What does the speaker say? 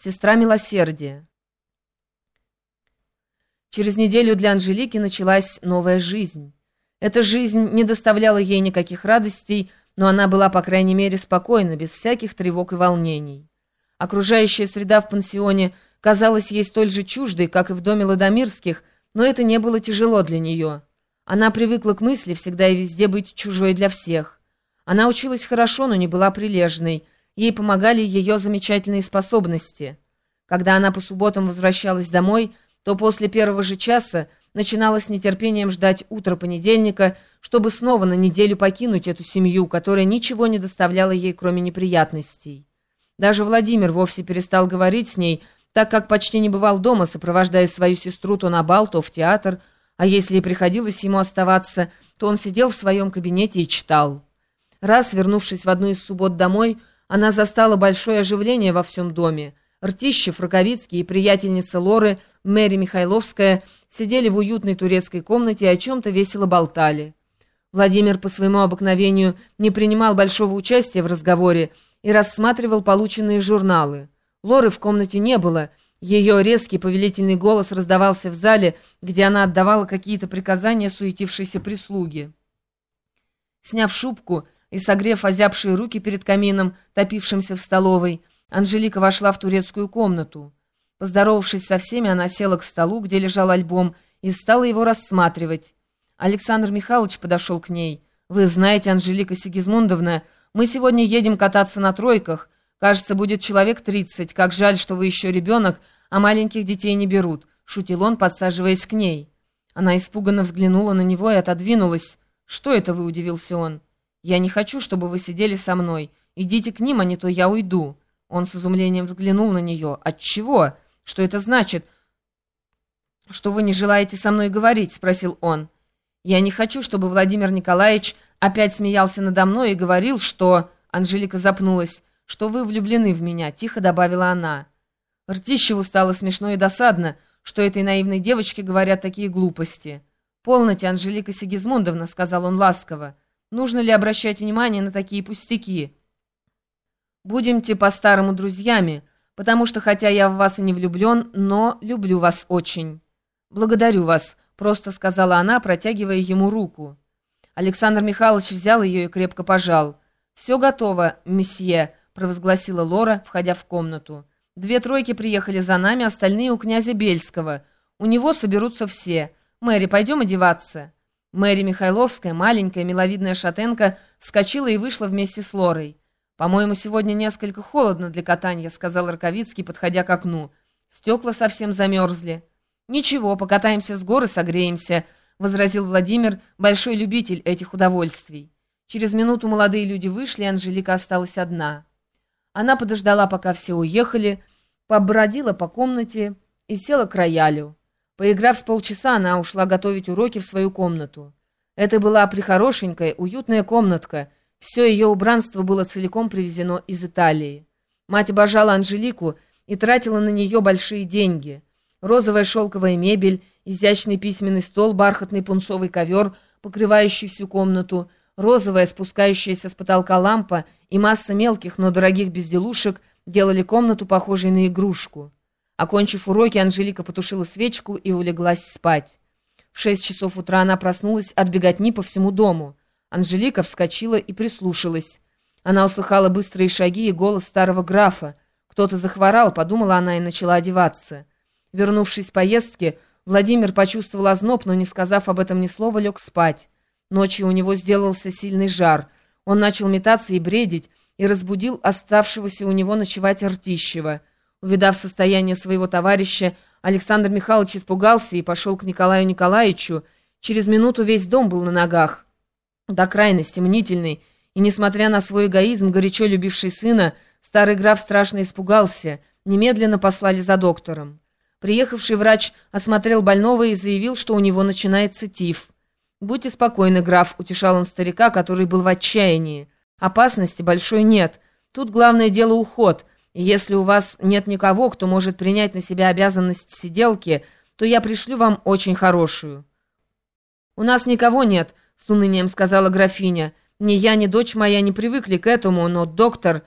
Сестра милосердия. Через неделю для Анжелики началась новая жизнь. Эта жизнь не доставляла ей никаких радостей, но она была, по крайней мере, спокойна, без всяких тревог и волнений. Окружающая среда в пансионе казалась ей столь же чуждой, как и в доме Ладомирских, но это не было тяжело для нее. Она привыкла к мысли всегда и везде быть чужой для всех. Она училась хорошо, но не была прилежной – Ей помогали ее замечательные способности. Когда она по субботам возвращалась домой, то после первого же часа начинала с нетерпением ждать утра понедельника, чтобы снова на неделю покинуть эту семью, которая ничего не доставляла ей, кроме неприятностей. Даже Владимир вовсе перестал говорить с ней, так как почти не бывал дома, сопровождая свою сестру то на бал, то в театр, а если и приходилось ему оставаться, то он сидел в своем кабинете и читал. Раз, вернувшись в одну из суббот домой, она застала большое оживление во всем доме. Ртищев, Раковицкий и приятельница Лоры, Мэри Михайловская, сидели в уютной турецкой комнате и о чем-то весело болтали. Владимир по своему обыкновению не принимал большого участия в разговоре и рассматривал полученные журналы. Лоры в комнате не было, ее резкий повелительный голос раздавался в зале, где она отдавала какие-то приказания суетившейся прислуги. Сняв шубку, и, согрев озябшие руки перед камином, топившимся в столовой, Анжелика вошла в турецкую комнату. Поздоровавшись со всеми, она села к столу, где лежал альбом, и стала его рассматривать. Александр Михайлович подошел к ней. «Вы знаете, Анжелика Сигизмундовна, мы сегодня едем кататься на тройках. Кажется, будет человек тридцать. Как жаль, что вы еще ребенок, а маленьких детей не берут», — шутил он, подсаживаясь к ней. Она испуганно взглянула на него и отодвинулась. «Что это вы?» — удивился он. «Я не хочу, чтобы вы сидели со мной. Идите к ним, а не то я уйду». Он с изумлением взглянул на нее. «Отчего? Что это значит?» «Что вы не желаете со мной говорить?» — спросил он. «Я не хочу, чтобы Владимир Николаевич опять смеялся надо мной и говорил, что...» Анжелика запнулась. «Что вы влюблены в меня», — тихо добавила она. Ртищеву стало смешно и досадно, что этой наивной девочке говорят такие глупости. «Полноте, Анжелика Сигизмундовна», — сказал он ласково. Нужно ли обращать внимание на такие пустяки? Будемте по-старому друзьями, потому что хотя я в вас и не влюблен, но люблю вас очень. Благодарю вас, просто сказала она, протягивая ему руку. Александр Михайлович взял ее и крепко пожал. «Все готово, месье», — провозгласила Лора, входя в комнату. «Две тройки приехали за нами, остальные у князя Бельского. У него соберутся все. Мэри, пойдем одеваться». Мэри Михайловская, маленькая, миловидная шатенка, вскочила и вышла вместе с Лорой. «По-моему, сегодня несколько холодно для катания», — сказал Раковицкий, подходя к окну. «Стекла совсем замерзли». «Ничего, покатаемся с горы, согреемся», — возразил Владимир, большой любитель этих удовольствий. Через минуту молодые люди вышли, и Анжелика осталась одна. Она подождала, пока все уехали, побродила по комнате и села к роялю. Поиграв с полчаса, она ушла готовить уроки в свою комнату. Это была прихорошенькая, уютная комнатка. Все ее убранство было целиком привезено из Италии. Мать обожала Анжелику и тратила на нее большие деньги. Розовая шелковая мебель, изящный письменный стол, бархатный пунцовый ковер, покрывающий всю комнату, розовая спускающаяся с потолка лампа и масса мелких, но дорогих безделушек делали комнату похожей на игрушку. Окончив уроки, Анжелика потушила свечку и улеглась спать. В шесть часов утра она проснулась от беготни по всему дому. Анжелика вскочила и прислушалась. Она услыхала быстрые шаги и голос старого графа. Кто-то захворал, подумала она и начала одеваться. Вернувшись с поездки, Владимир почувствовал озноб, но, не сказав об этом ни слова, лег спать. Ночью у него сделался сильный жар. Он начал метаться и бредить, и разбудил оставшегося у него ночевать Ртищева — Увидав состояние своего товарища, Александр Михайлович испугался и пошел к Николаю Николаевичу. Через минуту весь дом был на ногах. До крайности мнительный, и, несмотря на свой эгоизм, горячо любивший сына, старый граф страшно испугался. Немедленно послали за доктором. Приехавший врач осмотрел больного и заявил, что у него начинается тиф. «Будьте спокойны, граф», — утешал он старика, который был в отчаянии. «Опасности большой нет. Тут главное дело уход». Если у вас нет никого, кто может принять на себя обязанность сиделки, то я пришлю вам очень хорошую». «У нас никого нет», — с унынием сказала графиня. «Ни я, ни дочь моя не привыкли к этому, но доктор...»